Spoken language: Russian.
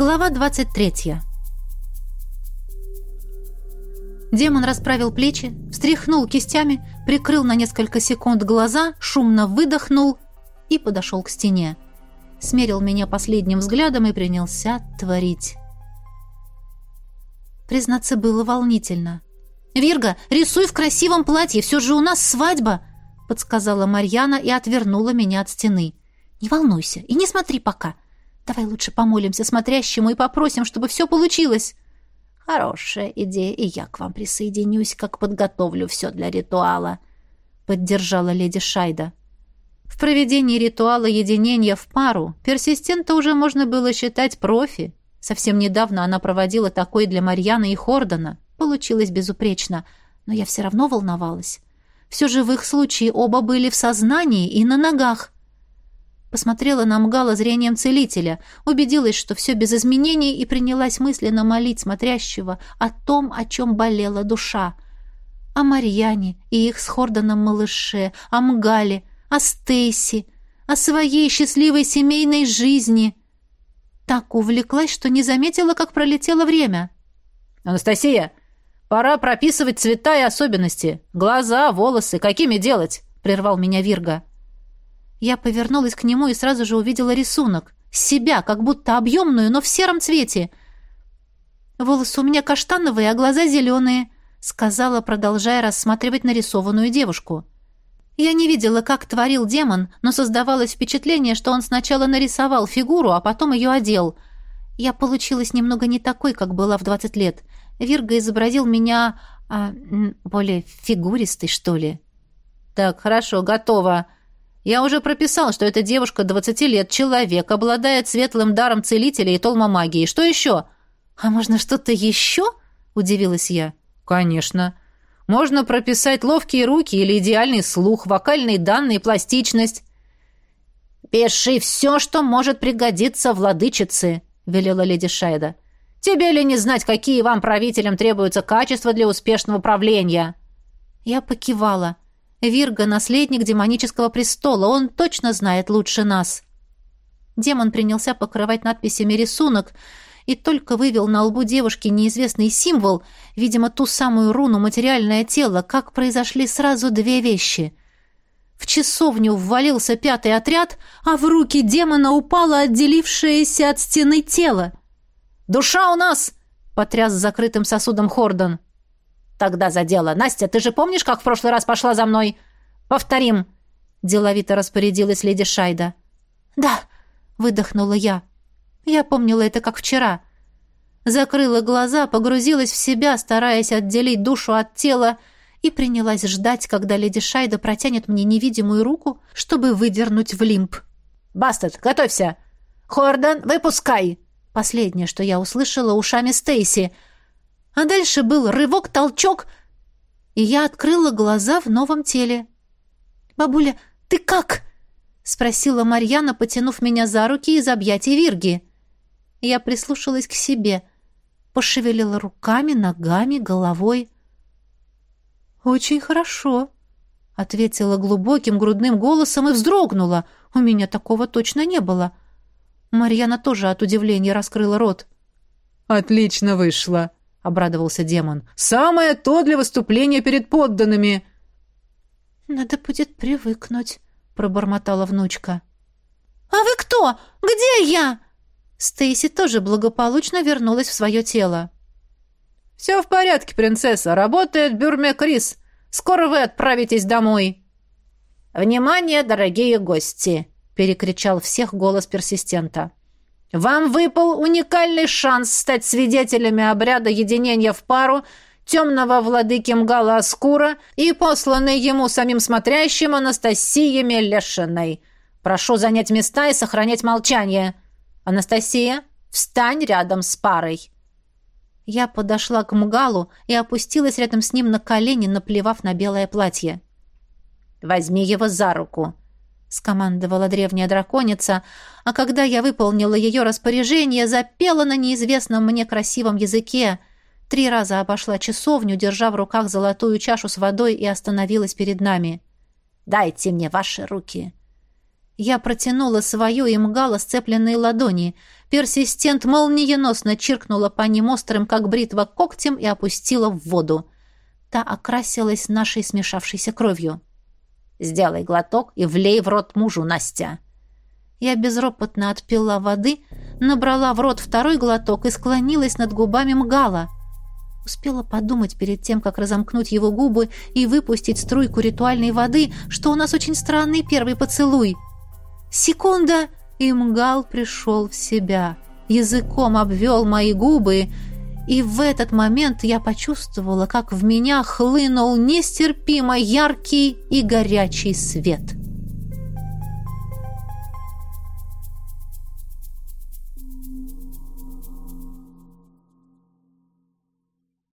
Глава 23. Демон расправил плечи, встряхнул кистями, прикрыл на несколько секунд глаза, шумно выдохнул и подошел к стене. Смерил меня последним взглядом и принялся творить. Признаться, было волнительно. «Вирга, рисуй в красивом платье, все же у нас свадьба!» подсказала Марьяна и отвернула меня от стены. «Не волнуйся и не смотри пока. Давай лучше помолимся смотрящему и попросим, чтобы все получилось». «Хорошая идея, и я к вам присоединюсь, как подготовлю все для ритуала», — поддержала леди Шайда. В проведении ритуала единения в пару персистента уже можно было считать профи. Совсем недавно она проводила такой для Марьяны и Хордона. Получилось безупречно, но я все равно волновалась. Все же в их случае оба были в сознании и на ногах. Посмотрела на Мгала зрением целителя, убедилась, что все без изменений, и принялась мысленно молить смотрящего о том, о чем болела душа. О Марьяне и их с Хордоном малыше, о Мгале, о Стейси, о своей счастливой семейной жизни. Так увлеклась, что не заметила, как пролетело время. «Анастасия, пора прописывать цвета и особенности. Глаза, волосы, какими делать?» — прервал меня Вирга. Я повернулась к нему и сразу же увидела рисунок. Себя, как будто объемную, но в сером цвете. «Волосы у меня каштановые, а глаза зеленые», — сказала, продолжая рассматривать нарисованную девушку. Я не видела, как творил демон, но создавалось впечатление, что он сначала нарисовал фигуру, а потом ее одел. Я получилась немного не такой, как была в двадцать лет. Вирга изобразил меня... А, более фигуристой, что ли. «Так, хорошо, готово», я уже прописал, что эта девушка 20 лет, человек, обладает светлым даром целителя и толма магии. Что еще? А можно что-то еще? Удивилась я. Конечно. Можно прописать ловкие руки или идеальный слух, вокальные данные, пластичность. «Пиши все, что может пригодиться владычице», — велела леди Шайда. «Тебе ли не знать, какие вам, правителям, требуются качества для успешного правления?» Я покивала. Вирга — наследник демонического престола, он точно знает лучше нас. Демон принялся покрывать надписями рисунок и только вывел на лбу девушки неизвестный символ, видимо, ту самую руну «материальное тело», как произошли сразу две вещи. В часовню ввалился пятый отряд, а в руки демона упало отделившееся от стены тело. «Душа у нас!» — потряс закрытым сосудом Хордон. Тогда за дело. Настя, ты же помнишь, как в прошлый раз пошла за мной? Повторим. Деловито распорядилась леди Шайда. Да, выдохнула я. Я помнила это как вчера. Закрыла глаза, погрузилась в себя, стараясь отделить душу от тела, и принялась ждать, когда леди Шайда протянет мне невидимую руку, чтобы выдернуть в лимб. «Бастет, готовься! Хордон, выпускай!» Последнее, что я услышала ушами Стейси — а дальше был рывок, толчок, и я открыла глаза в новом теле. «Бабуля, ты как?» — спросила Марьяна, потянув меня за руки из объятий Вирги. Я прислушалась к себе, пошевелила руками, ногами, головой. «Очень хорошо», — ответила глубоким грудным голосом и вздрогнула. «У меня такого точно не было». Марьяна тоже от удивления раскрыла рот. «Отлично вышло», — обрадовался демон. «Самое то для выступления перед подданными!» «Надо будет привыкнуть», — пробормотала внучка. «А вы кто? Где я?» Стейси тоже благополучно вернулась в свое тело. «Все в порядке, принцесса. Работает Бюрме Крис. Скоро вы отправитесь домой». «Внимание, дорогие гости!» — перекричал всех голос персистента. Вам выпал уникальный шанс стать свидетелями обряда единения в пару темного владыки Мгала Аскура и посланной ему самим смотрящим Анастасии Мелешиной. Прошу занять места и сохранять молчание. Анастасия, встань рядом с парой». Я подошла к Мгалу и опустилась рядом с ним на колени, наплевав на белое платье. «Возьми его за руку», скомандовала древняя драконица, а когда я выполнила ее распоряжение, запела на неизвестном мне красивом языке, три раза обошла часовню, держа в руках золотую чашу с водой и остановилась перед нами. «Дайте мне ваши руки!» Я протянула свою и мгала сцепленные ладони. Персистент молниеносно чиркнула по ним острым, как бритва, когтем и опустила в воду. Та окрасилась нашей смешавшейся кровью. «Сделай глоток и влей в рот мужу, Настя!» Я безропотно отпила воды, набрала в рот второй глоток и склонилась над губами Мгала. Успела подумать перед тем, как разомкнуть его губы и выпустить струйку ритуальной воды, что у нас очень странный первый поцелуй. Секунда, и Мгал пришел в себя. Языком обвел мои губы, и в этот момент я почувствовала, как в меня хлынул нестерпимо яркий и горячий свет —